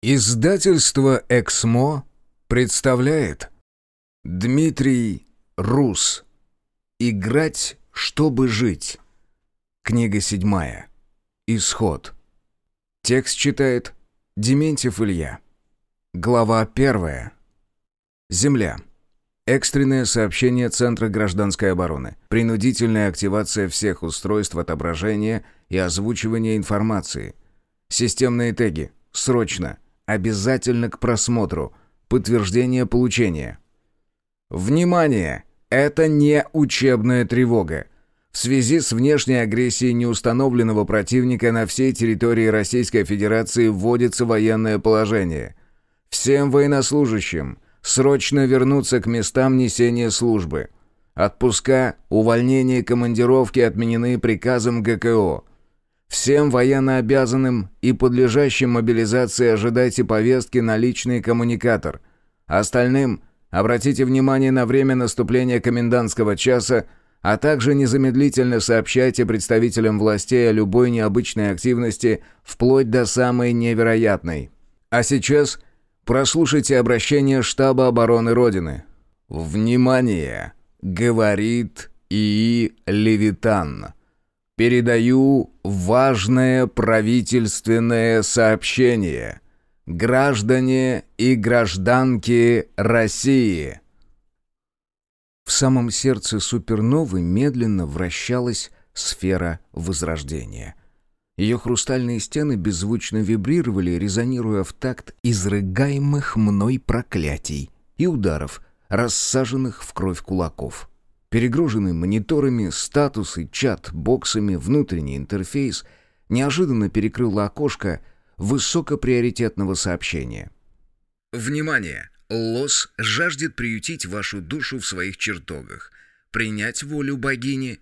Издательство «Эксмо» представляет Дмитрий Рус «Играть, чтобы жить» Книга седьмая Исход Текст читает Дементьев Илья Глава первая Земля Экстренное сообщение Центра гражданской обороны. Принудительная активация всех устройств отображения и озвучивания информации. Системные теги. Срочно. Обязательно к просмотру. Подтверждение получения. Внимание! Это не учебная тревога. В связи с внешней агрессией неустановленного противника на всей территории Российской Федерации вводится военное положение. Всем военнослужащим срочно вернуться к местам несения службы. Отпуска, увольнения и командировки отменены приказом ГКО. Всем военнообязанным и подлежащим мобилизации ожидайте повестки на личный коммуникатор. Остальным обратите внимание на время наступления комендантского часа, а также незамедлительно сообщайте представителям властей о любой необычной активности, вплоть до самой невероятной. А сейчас прослушайте обращение штаба обороны Родины. «Внимание!» — говорит ИИ «Левитан». Передаю важное правительственное сообщение. Граждане и гражданки России. В самом сердце суперновой медленно вращалась сфера Возрождения. Ее хрустальные стены беззвучно вибрировали, резонируя в такт изрыгаемых мной проклятий и ударов, рассаженных в кровь кулаков. Перегруженный мониторами, статусы, чат, боксами, внутренний интерфейс неожиданно перекрыло окошко высокоприоритетного сообщения. «Внимание! Лос жаждет приютить вашу душу в своих чертогах. Принять волю богини...»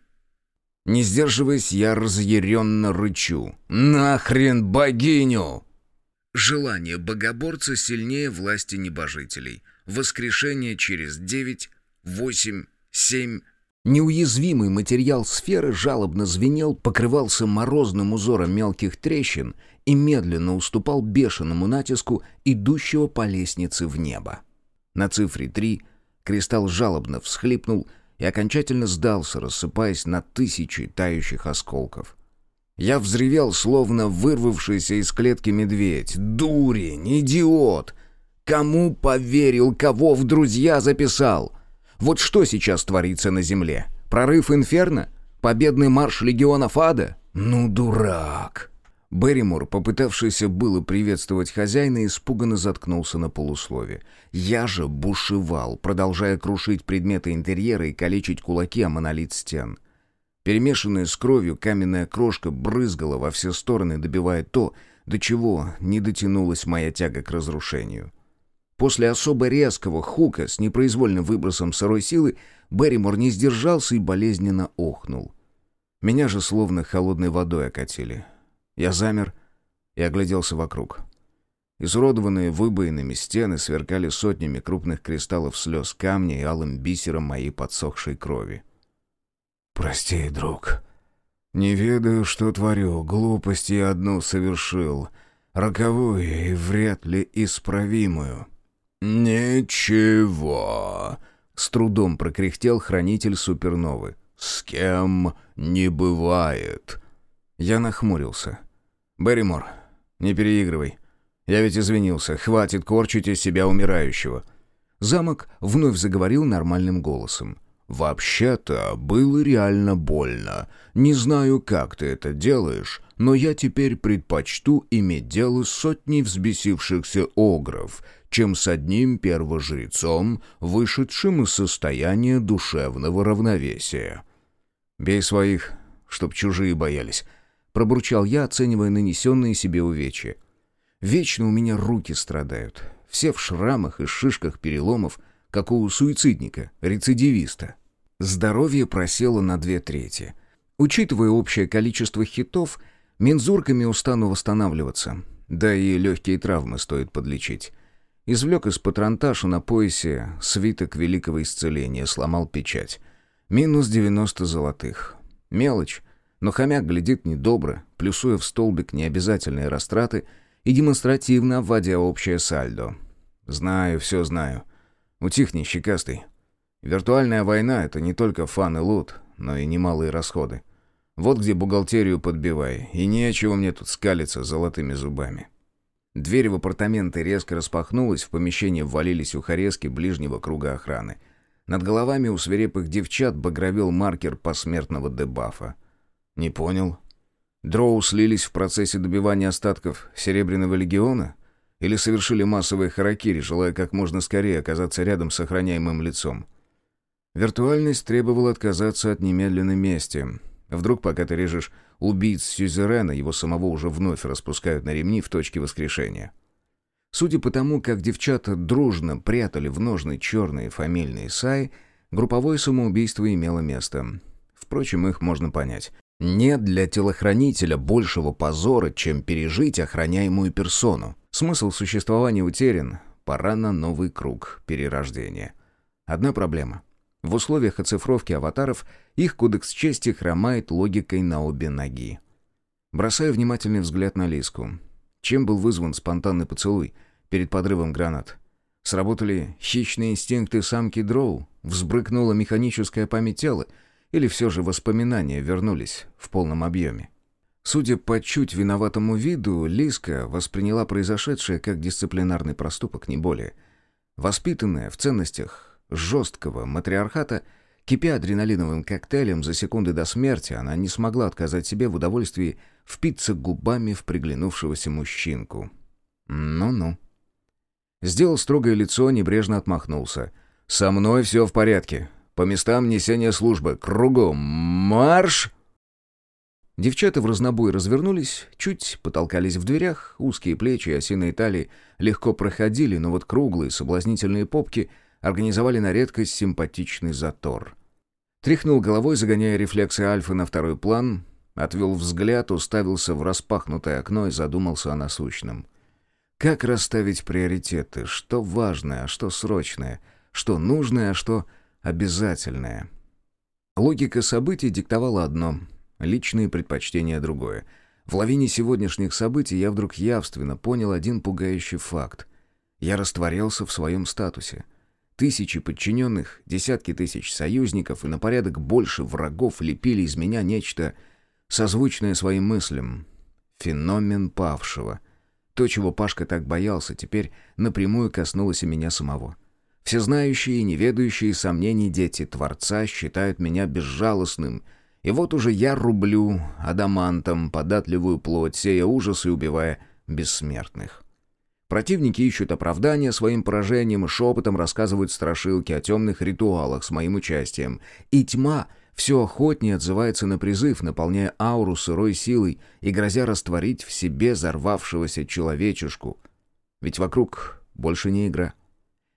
Не сдерживаясь, я разъяренно рычу. «Нахрен богиню!» Желание богоборца сильнее власти небожителей. Воскрешение через девять, восемь, семь... Неуязвимый материал сферы жалобно звенел, покрывался морозным узором мелких трещин и медленно уступал бешеному натиску идущего по лестнице в небо. На цифре три кристалл жалобно всхлипнул и окончательно сдался, рассыпаясь на тысячи тающих осколков. Я взревел, словно вырвавшийся из клетки медведь. «Дурень! Идиот! Кому поверил, кого в друзья записал?» Вот что сейчас творится на Земле? Прорыв Инферно? Победный марш легионов ада? Ну, дурак!» Берримор, попытавшийся было приветствовать хозяина, испуганно заткнулся на полуслове. Я же бушевал, продолжая крушить предметы интерьера и калечить кулаки о монолит стен. Перемешанная с кровью каменная крошка брызгала во все стороны, добивая то, до чего не дотянулась моя тяга к разрушению. После особо резкого хука с непроизвольным выбросом сырой силы Берримор не сдержался и болезненно охнул. Меня же словно холодной водой окатили. Я замер и огляделся вокруг. Изуродованные выбоинами стены сверкали сотнями крупных кристаллов слез камня и алым бисером моей подсохшей крови. «Прости, друг. Не ведаю, что творю. Глупость я одну совершил. Роковую и вряд ли исправимую». «Ничего», — с трудом прокряхтел хранитель суперновы. «С кем не бывает». Я нахмурился. «Берримор, не переигрывай. Я ведь извинился. Хватит корчить из себя умирающего». Замок вновь заговорил нормальным голосом. «Вообще-то было реально больно. Не знаю, как ты это делаешь, но я теперь предпочту иметь дело с сотней взбесившихся огров, чем с одним первожрецом, вышедшим из состояния душевного равновесия. «Бей своих, чтоб чужие боялись», — пробурчал я, оценивая нанесенные себе увечья. «Вечно у меня руки страдают, все в шрамах и шишках переломов, как у суицидника, рецидивиста». Здоровье просело на две трети. Учитывая общее количество хитов, мензурками устану восстанавливаться, да и легкие травмы стоит подлечить. Извлек из патронташа на поясе свиток великого исцеления, сломал печать. Минус 90 золотых. Мелочь, но хомяк глядит недобро, плюсуя в столбик необязательные растраты и демонстративно обводя общее сальдо. «Знаю, все знаю. Утихни, щекастый. Виртуальная война — это не только фан и лут, но и немалые расходы. Вот где бухгалтерию подбивай, и нечего мне тут скалиться золотыми зубами». Дверь в апартаменты резко распахнулась, в помещение ввалились ухорезки ближнего круга охраны. Над головами у свирепых девчат багровел маркер посмертного дебафа. «Не понял. Дроу слились в процессе добивания остатков Серебряного легиона? Или совершили массовые харакири, желая как можно скорее оказаться рядом с охраняемым лицом?» Виртуальность требовала отказаться от немедленной мести. Вдруг, пока ты режешь убийц Сюзерена, его самого уже вновь распускают на ремни в точке воскрешения. Судя по тому, как девчата дружно прятали в ножны черные фамильные саи, групповое самоубийство имело место. Впрочем, их можно понять. Нет для телохранителя большего позора, чем пережить охраняемую персону. Смысл существования утерян, пора на новый круг перерождения. Одна проблема. В условиях оцифровки аватаров их кодекс чести хромает логикой на обе ноги. Бросаю внимательный взгляд на Лиску. Чем был вызван спонтанный поцелуй перед подрывом гранат? Сработали хищные инстинкты самки Дроу? Взбрыкнула механическая память тела? Или все же воспоминания вернулись в полном объеме? Судя по чуть виноватому виду, Лиска восприняла произошедшее как дисциплинарный проступок, не более. Воспитанная в ценностях жесткого матриархата, кипя адреналиновым коктейлем за секунды до смерти, она не смогла отказать себе в удовольствии впиться губами в приглянувшегося мужчинку. Ну-ну. Сделал строгое лицо, небрежно отмахнулся. «Со мной все в порядке. По местам несения службы. Кругом. Марш!» Девчата в разнобой развернулись, чуть потолкались в дверях, узкие плечи и осиные талии легко проходили, но вот круглые соблазнительные попки — организовали на редкость симпатичный затор. Тряхнул головой, загоняя рефлексы Альфы на второй план, отвел взгляд, уставился в распахнутое окно и задумался о насущном. Как расставить приоритеты? Что важное, а что срочное? Что нужное, а что обязательное? Логика событий диктовала одно — личные предпочтения другое. В лавине сегодняшних событий я вдруг явственно понял один пугающий факт. Я растворялся в своем статусе — Тысячи подчиненных, десятки тысяч союзников и на порядок больше врагов лепили из меня нечто созвучное своим мыслям. Феномен павшего. То, чего Пашка так боялся, теперь напрямую коснулось и меня самого. Всезнающие и неведающие сомнений дети Творца считают меня безжалостным, и вот уже я рублю адамантом податливую плоть, сея ужас и убивая бессмертных. Противники ищут оправдания своим поражением и шепотом рассказывают страшилки о темных ритуалах с моим участием. И тьма все охотнее отзывается на призыв, наполняя ауру сырой силой и грозя растворить в себе взорвавшегося человечешку. Ведь вокруг больше не игра.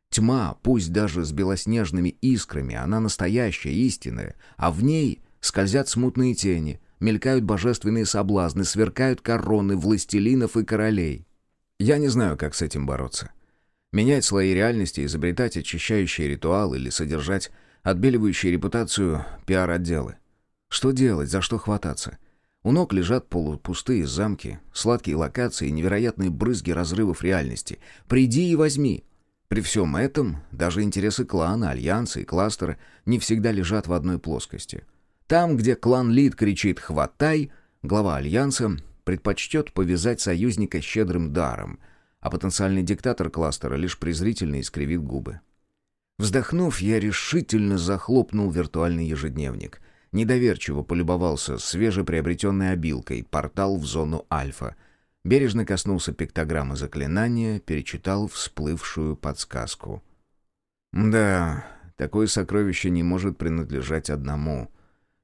Тьма, пусть даже с белоснежными искрами, она настоящая, истинная, а в ней скользят смутные тени, мелькают божественные соблазны, сверкают короны властелинов и королей. Я не знаю, как с этим бороться. Менять слои реальности, изобретать очищающие ритуалы или содержать отбеливающие репутацию пиар-отделы. Что делать, за что хвататься? У ног лежат полупустые замки, сладкие локации невероятные брызги разрывов реальности. Приди и возьми. При всем этом даже интересы клана, альянса и кластера не всегда лежат в одной плоскости. Там, где клан Лид кричит «хватай», глава альянса предпочтет повязать союзника щедрым даром, а потенциальный диктатор кластера лишь презрительно искривит губы. Вздохнув, я решительно захлопнул виртуальный ежедневник. Недоверчиво полюбовался свежеприобретенной обилкой «Портал в зону Альфа». Бережно коснулся пиктограммы заклинания, перечитал всплывшую подсказку. «Да, такое сокровище не может принадлежать одному».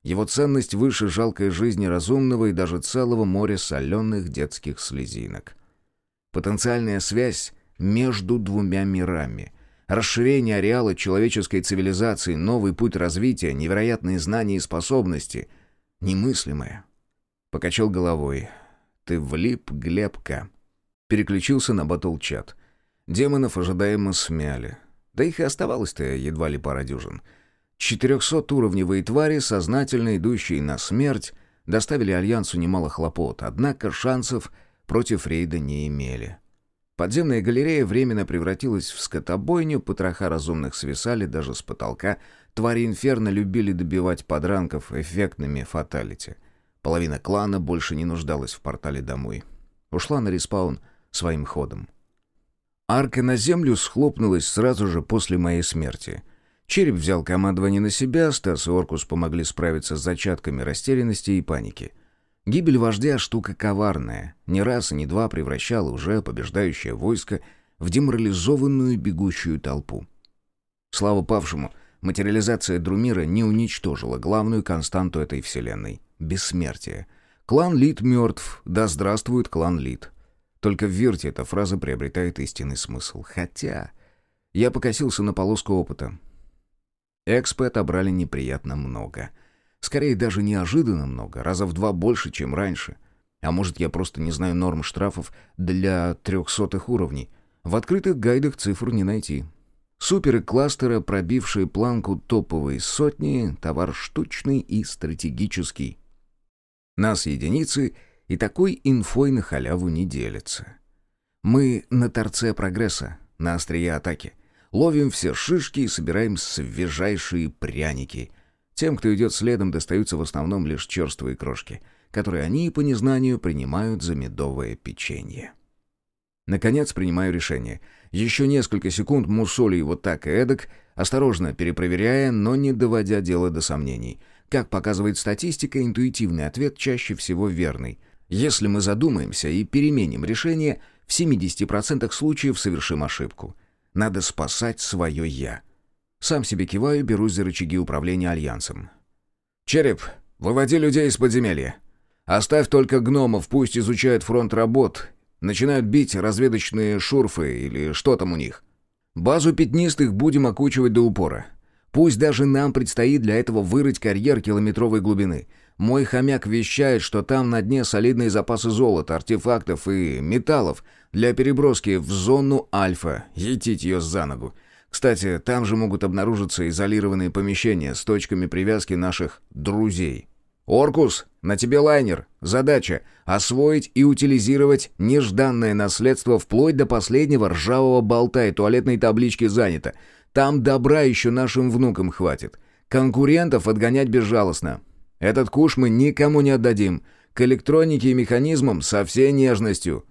Его ценность выше жалкой жизни разумного и даже целого моря соленых детских слезинок. Потенциальная связь между двумя мирами. Расширение ареала человеческой цивилизации, новый путь развития, невероятные знания и способности. Немыслимое. Покачал головой. «Ты влип, Глебка». Переключился на батл-чат. Демонов ожидаемо смяли. Да их и оставалось-то едва ли пара дюжин. Четырехсотуровневые твари, сознательно идущие на смерть, доставили Альянсу немало хлопот, однако шансов против рейда не имели. Подземная галерея временно превратилась в скотобойню, потроха разумных свисали даже с потолка, твари инферно любили добивать подранков эффектными фаталити. Половина клана больше не нуждалась в портале домой. Ушла на респаун своим ходом. Арка на землю схлопнулась сразу же после моей смерти. Череп взял командование на себя, Стас и Оркус помогли справиться с зачатками растерянности и паники — Гибель вождя — штука коварная. Ни раз и ни два превращала уже побеждающее войско в деморализованную бегущую толпу. Слава павшему, материализация Друмира не уничтожила главную константу этой вселенной — бессмертие. Клан Лид мертв, да здравствует клан Лид. Только в Вирте эта фраза приобретает истинный смысл. Хотя... Я покосился на полоску опыта. Экспы отобрали неприятно много — Скорее, даже неожиданно много, раза в два больше, чем раньше. А может, я просто не знаю норм штрафов для трехсотых уровней. В открытых гайдах цифр не найти. Суперы кластера, пробившие планку топовой сотни, товар штучный и стратегический. Нас единицы, и такой инфой на халяву не делятся. Мы на торце прогресса, на острие атаки. Ловим все шишки и собираем свежайшие пряники — тем, кто идет следом, достаются в основном лишь черствые крошки, которые они по незнанию принимают за медовое печенье. Наконец принимаю решение. Еще несколько секунд мусоли его так и эдак, осторожно перепроверяя, но не доводя дело до сомнений. Как показывает статистика, интуитивный ответ чаще всего верный. Если мы задумаемся и переменим решение, в 70% случаев совершим ошибку. Надо спасать свое «я». Сам себе киваю, берусь за рычаги управления Альянсом. «Череп, выводи людей из подземелья. Оставь только гномов, пусть изучают фронт работ, начинают бить разведочные шурфы или что там у них. Базу пятнистых будем окучивать до упора. Пусть даже нам предстоит для этого вырыть карьер километровой глубины. Мой хомяк вещает, что там на дне солидные запасы золота, артефактов и металлов для переброски в зону Альфа. Етить ее за ногу. Кстати, там же могут обнаружиться изолированные помещения с точками привязки наших «друзей». «Оркус, на тебе лайнер. Задача — освоить и утилизировать нежданное наследство вплоть до последнего ржавого болта и туалетной таблички занято. Там добра еще нашим внукам хватит. Конкурентов отгонять безжалостно. Этот куш мы никому не отдадим. К электронике и механизмам со всей нежностью».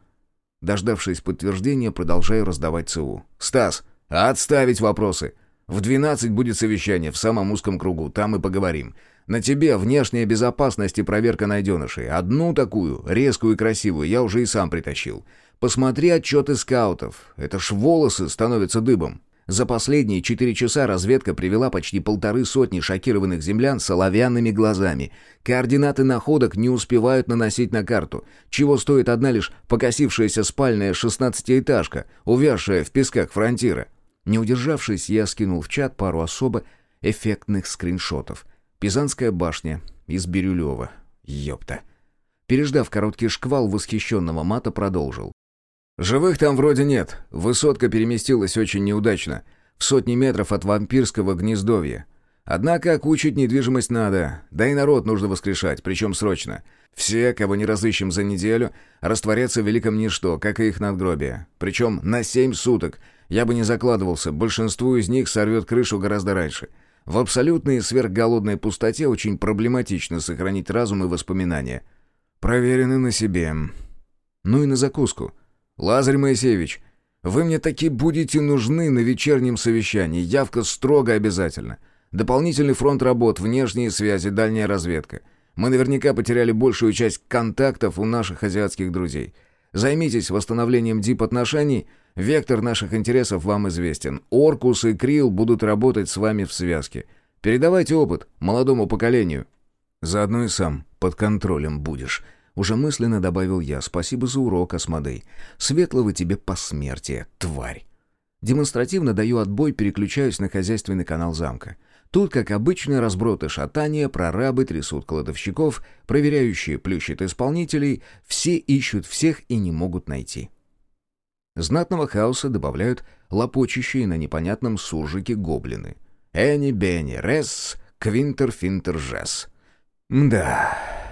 Дождавшись подтверждения, продолжаю раздавать ЦУ. «Стас, «Отставить вопросы. В двенадцать будет совещание в самом узком кругу, там и поговорим. На тебе внешняя безопасность и проверка найденышей. Одну такую, резкую и красивую, я уже и сам притащил. Посмотри отчеты скаутов. Это ж волосы становятся дыбом. За последние четыре часа разведка привела почти полторы сотни шокированных землян с оловянными глазами. Координаты находок не успевают наносить на карту, чего стоит одна лишь покосившаяся спальная шестнадцатиэтажка, увязшая в песках фронтира. Не удержавшись, я скинул в чат пару особо эффектных скриншотов. Пизанская башня из Бирюлева. Ёпта. Переждав короткий шквал восхищенного мата, продолжил. «Живых там вроде нет. Высотка переместилась очень неудачно. В сотни метров от вампирского гнездовья. Однако окучить недвижимость надо. Да и народ нужно воскрешать, причем срочно. Все, кого не разыщем за неделю, растворятся в великом ничто, как и их надгробие. Причем на семь суток — я бы не закладывался, большинству из них сорвет крышу гораздо раньше. В абсолютной сверхголодной пустоте очень проблематично сохранить разум и воспоминания. Проверены на себе. Ну и на закуску. Лазарь Моисеевич, вы мне таки будете нужны на вечернем совещании. Явка строго обязательно. Дополнительный фронт работ, внешние связи, дальняя разведка. Мы наверняка потеряли большую часть контактов у наших азиатских друзей. Займитесь восстановлением дип-отношений — Вектор наших интересов вам известен. Оркус и Крил будут работать с вами в связке. Передавайте опыт молодому поколению. Заодно и сам под контролем будешь. Уже мысленно добавил я. Спасибо за урок, Асмодей. Светлого тебе посмертия, тварь. Демонстративно даю отбой, переключаюсь на хозяйственный канал замка. Тут, как обычно, разброты шатания, прорабы трясут кладовщиков, проверяющие плющат исполнителей, все ищут всех и не могут найти. Знатного хаоса добавляют лопочущие на непонятном суржике гоблины. Эни Бенни Рес, Квинтер Финтер Жес. Да.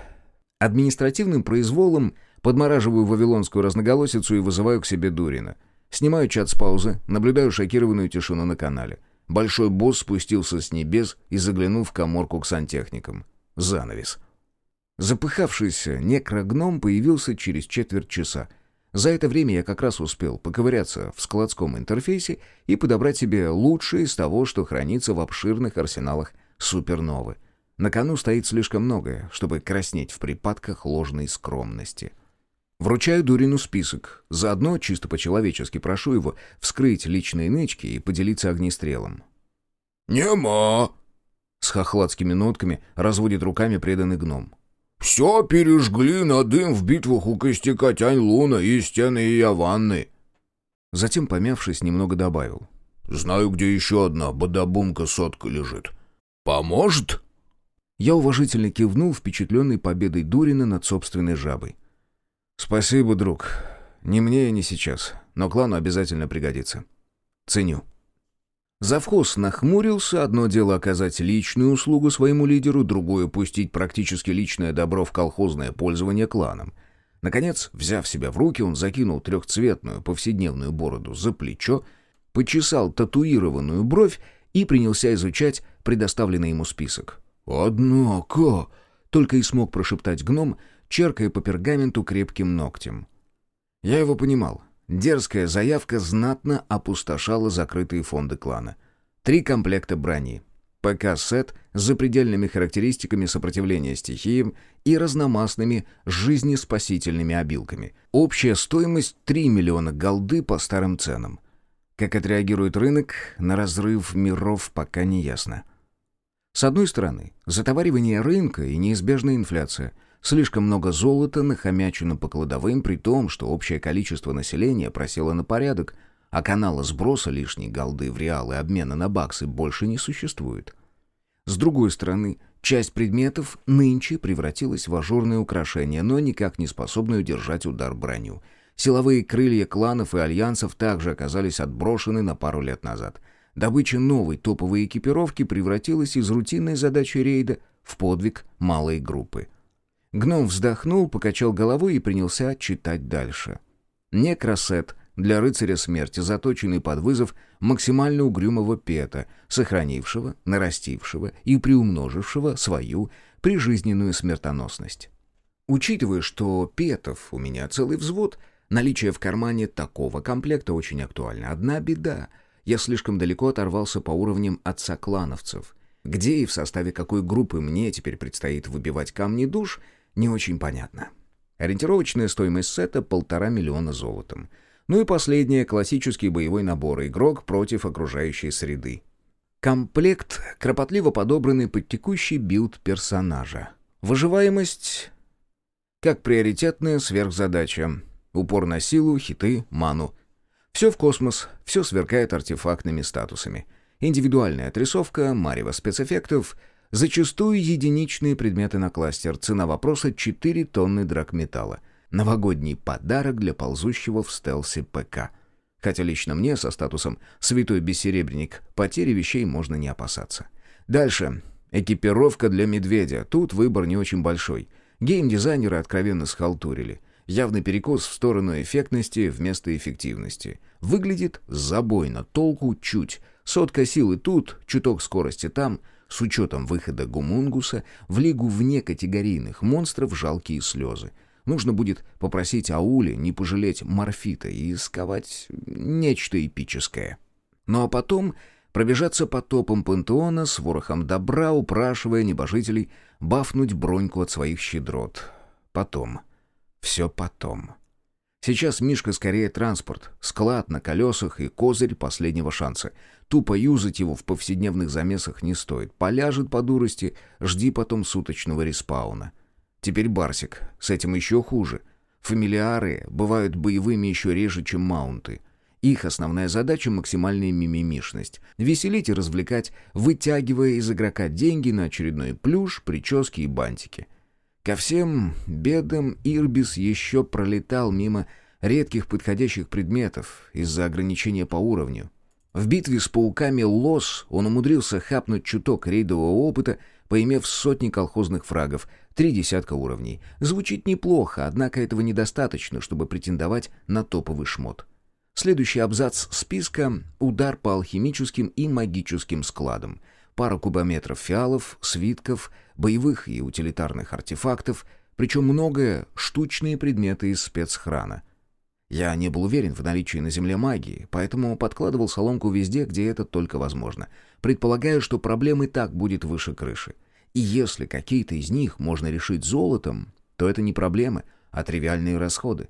Административным произволом Подмораживаю вавилонскую разноголосицу и вызываю к себе Дурина. Снимаю чат с паузы, наблюдаю шокированную тишину на канале. Большой босс спустился с небес и заглянул в коморку к сантехникам. Занавес. Запыхавшийся некрогном появился через четверть часа. За это время я как раз успел поковыряться в складском интерфейсе и подобрать себе лучшее из того, что хранится в обширных арсеналах суперновы. На кону стоит слишком многое, чтобы краснеть в припадках ложной скромности. Вручаю Дурину список. Заодно, чисто по-человечески, прошу его вскрыть личные нычки и поделиться огнестрелом. «Нема!» С хохладскими нотками разводит руками преданный гном. «Все пережгли на дым в битвах у костяка Тянь-Луна и стены Яванны». Затем, помявшись, немного добавил. «Знаю, где еще одна бадабумка сотка лежит. Поможет?» Я уважительно кивнул, впечатленный победой Дурина над собственной жабой. «Спасибо, друг. Не мне и не сейчас, но клану обязательно пригодится. Ценю». Завхоз нахмурился, одно дело оказать личную услугу своему лидеру, другое — пустить практически личное добро в колхозное пользование кланом. Наконец, взяв себя в руки, он закинул трехцветную повседневную бороду за плечо, почесал татуированную бровь и принялся изучать предоставленный ему список. «Однако...» — только и смог прошептать гном, черкая по пергаменту крепким ногтем. Я его понимал. Дерзкая заявка знатно опустошала закрытые фонды клана. Три комплекта брони. ПК-сет с запредельными характеристиками сопротивления стихиям и разномастными жизнеспасительными обилками. Общая стоимость 3 миллиона голды по старым ценам. Как отреагирует рынок на разрыв миров пока не ясно. С одной стороны, затоваривание рынка и неизбежная инфляция. Слишком много золота нахомячено по кладовым, при том, что общее количество населения просело на порядок, а канала сброса лишней голды в реалы обмена на баксы больше не существует. С другой стороны, часть предметов нынче превратилась в ажурное украшение, но никак не способное удержать удар броню. Силовые крылья кланов и альянсов также оказались отброшены на пару лет назад. Добыча новой топовой экипировки превратилась из рутинной задачи рейда в подвиг малой группы. Гном вздохнул, покачал головой и принялся читать дальше. Некросет для рыцаря смерти, заточенный под вызов максимально угрюмого пета, сохранившего, нарастившего и приумножившего свою прижизненную смертоносность. Учитывая, что петов у меня целый взвод, наличие в кармане такого комплекта очень актуально. Одна беда — я слишком далеко оторвался по уровням отца клановцев. Где и в составе какой группы мне теперь предстоит выбивать камни душ — не очень понятно. Ориентировочная стоимость сета — полтора миллиона золотом. Ну и последнее — классический боевой набор «Игрок против окружающей среды». Комплект, кропотливо подобранный под текущий билд персонажа. Выживаемость как приоритетная сверхзадача. Упор на силу, хиты, ману. Все в космос, все сверкает артефактными статусами. Индивидуальная отрисовка, марево спецэффектов — Зачастую единичные предметы на кластер. Цена вопроса — 4 тонны драгметалла. Новогодний подарок для ползущего в стелсе ПК. Хотя лично мне со статусом «Святой Бессеребренник» потери вещей можно не опасаться. Дальше. Экипировка для медведя. Тут выбор не очень большой. Геймдизайнеры откровенно схалтурили. Явный перекос в сторону эффектности вместо эффективности. Выглядит забойно, толку чуть. Сотка силы тут, чуток скорости там — с учетом выхода гумунгуса в лигу вне категорийных монстров жалкие слезы. Нужно будет попросить Аули не пожалеть морфита и сковать нечто эпическое. Ну а потом пробежаться по топам пантеона с ворохом добра, упрашивая небожителей бафнуть броньку от своих щедрот. Потом. Все потом. Сейчас Мишка скорее транспорт, склад на колесах и козырь последнего шанса. Тупо юзать его в повседневных замесах не стоит. Поляжет по дурости, жди потом суточного респауна. Теперь Барсик, с этим еще хуже. Фамилиары бывают боевыми еще реже, чем маунты. Их основная задача — максимальная мимимишность. Веселить и развлекать, вытягивая из игрока деньги на очередной плюш, прически и бантики. Ко всем бедам Ирбис еще пролетал мимо редких подходящих предметов из-за ограничения по уровню. В битве с пауками Лос он умудрился хапнуть чуток рейдового опыта, поимев сотни колхозных фрагов, три десятка уровней. Звучит неплохо, однако этого недостаточно, чтобы претендовать на топовый шмот. Следующий абзац списка — удар по алхимическим и магическим складам. Пара кубометров фиалов, свитков, боевых и утилитарных артефактов, причем многое — штучные предметы из спецхрана. Я не был уверен в наличии на Земле магии, поэтому подкладывал соломку везде, где это только возможно, предполагая, что проблем и так будет выше крыши. И если какие-то из них можно решить золотом, то это не проблемы, а тривиальные расходы.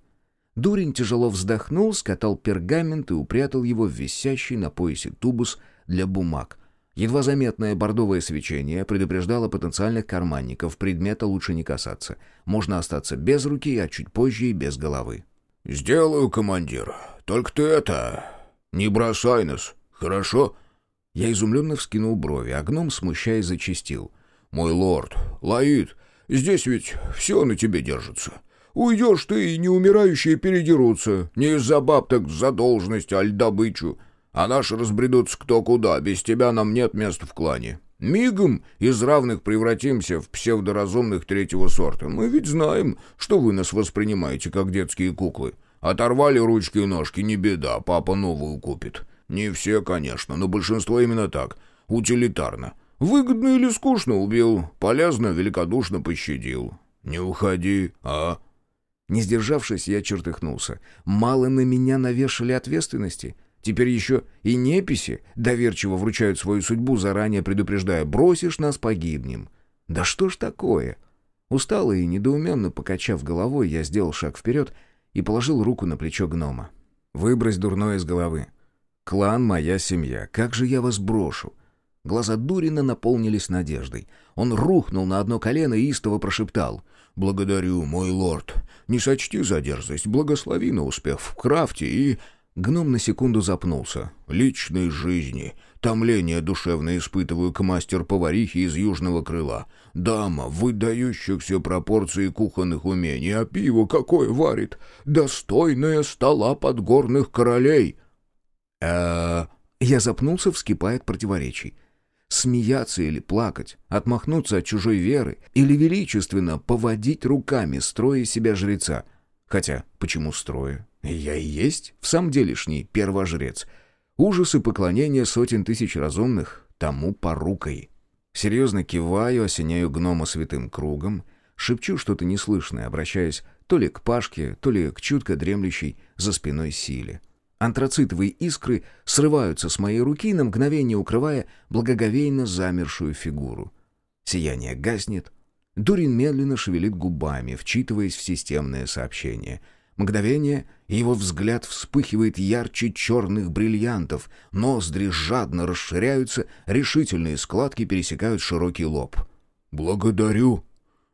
Дурень тяжело вздохнул, скатал пергамент и упрятал его в висящий на поясе тубус для бумаг. Едва заметное бордовое свечение предупреждало потенциальных карманников, предмета лучше не касаться. Можно остаться без руки, а чуть позже и без головы. «Сделаю, командир. Только ты это... не бросай нас, хорошо?» Я изумленно вскинул брови, а гном, смущаясь, зачистил. «Мой лорд, Лаид, здесь ведь все на тебе держится. Уйдешь ты, и неумирающие передерутся. Не из-за баб, так за должность, аль добычу. А наши разбредутся кто куда, без тебя нам нет места в клане. Мигом из равных превратимся в псевдоразумных третьего сорта. Мы ведь знаем, что вы нас воспринимаете как детские куклы. Оторвали ручки и ножки, не беда, папа новую купит. Не все, конечно, но большинство именно так. Утилитарно. Выгодно или скучно убил, полезно, великодушно пощадил. Не уходи, а? Не сдержавшись, я чертыхнулся. Мало на меня навешали ответственности. Теперь еще и неписи доверчиво вручают свою судьбу, заранее предупреждая «бросишь нас, погибнем». Да что ж такое? Устало и недоуменно покачав головой, я сделал шаг вперед и положил руку на плечо гнома. «Выбрось дурное из головы. Клан — моя семья. Как же я вас брошу?» Глаза Дурина наполнились надеждой. Он рухнул на одно колено и истово прошептал. «Благодарю, мой лорд. Не сочти за дерзость. Благослови на успех в крафте и...» Гном на секунду запнулся. «Личной жизни. Томление душевно испытываю к мастер-поварихе из южного крыла. Дама, выдающихся пропорций кухонных умений, а пиво какое варит! Достойное стола подгорных королей!» «Э-э...» Я запнулся, вскипая от противоречий. Смеяться или плакать, отмахнуться от чужой веры или величественно поводить руками, строя себя жреца. Хотя, почему строя? Я и есть, в самом делешний первожрец. Ужасы поклонения сотен тысяч разумных тому порукой. Серьезно киваю, осеняю гнома святым кругом, шепчу что-то неслышное, обращаясь то ли к Пашке, то ли к чутко дремлющей за спиной силе. Антрацитовые искры срываются с моей руки, на мгновение укрывая благоговейно замершую фигуру. Сияние гаснет. Дурин медленно шевелит губами, вчитываясь в системное сообщение — Мгновение, его взгляд вспыхивает ярче черных бриллиантов, ноздри жадно расширяются, решительные складки пересекают широкий лоб. «Благодарю,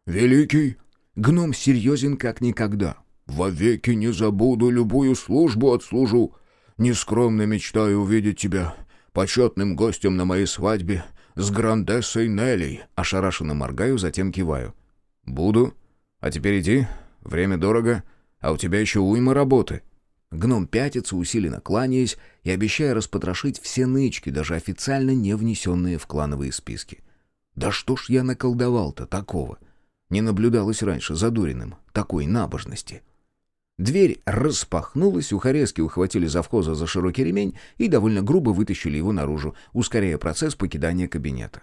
великий!» Гном серьезен как никогда. «Вовеки не забуду, любую службу отслужу. Нескромно мечтаю увидеть тебя почетным гостем на моей свадьбе с Грандессой Нелли». Ошарашенно моргаю, затем киваю. «Буду. А теперь иди. Время дорого». А у тебя еще уйма работы». Гном пятится, усиленно кланяясь и обещая распотрошить все нычки, даже официально не внесенные в клановые списки. «Да что ж я наколдовал-то такого?» Не наблюдалось раньше за Дуриным такой набожности. Дверь распахнулась, ухарезки ухватили завхоза за широкий ремень и довольно грубо вытащили его наружу, ускоряя процесс покидания кабинета.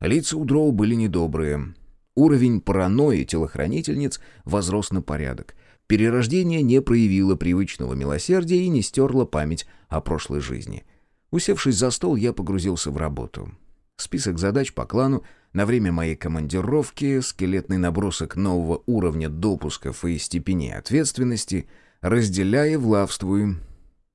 Лица у дроу были недобрые. Уровень паранойи телохранительниц возрос на порядок — Перерождение не проявило привычного милосердия и не стерло память о прошлой жизни. Усевшись за стол, я погрузился в работу. Список задач по клану на время моей командировки, скелетный набросок нового уровня допусков и степени ответственности, разделяя, влавствую.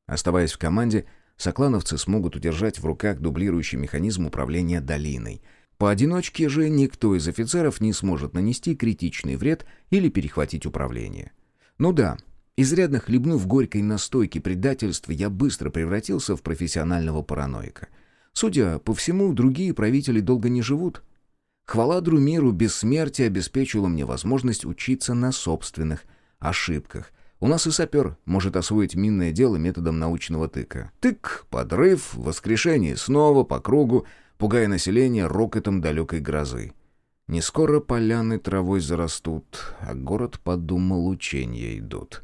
Оставаясь в команде, соклановцы смогут удержать в руках дублирующий механизм управления долиной. Поодиночке же никто из офицеров не сможет нанести критичный вред или перехватить управление. Ну да, изрядно хлебнув горькой настойки предательства, я быстро превратился в профессионального параноика. Судя по всему, другие правители долго не живут. Хвала Друмиру бессмертие обеспечила мне возможность учиться на собственных ошибках. У нас и сапер может освоить минное дело методом научного тыка. Тык, подрыв, воскрешение снова по кругу, пугая население рокотом далекой грозы. Не скоро поляны травой зарастут, а город, подумал, учения идут.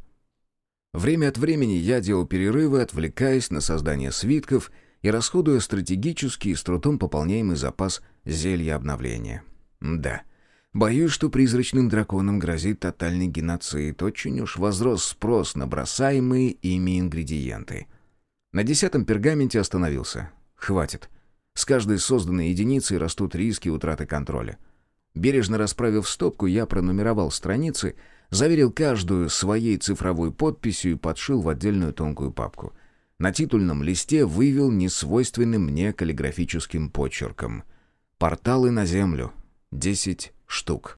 Время от времени я делал перерывы, отвлекаясь на создание свитков и расходуя стратегический и с трудом пополняемый запас зелья обновления. Да, Боюсь, что призрачным драконам грозит тотальный геноцид. Очень уж возрос спрос на бросаемые ими ингредиенты. На десятом пергаменте остановился. Хватит. С каждой созданной единицей растут риски утраты контроля. Бережно расправив стопку, я пронумеровал страницы, заверил каждую своей цифровой подписью и подшил в отдельную тонкую папку. На титульном листе вывел несвойственным мне каллиграфическим почерком. «Порталы на Землю. Десять штук.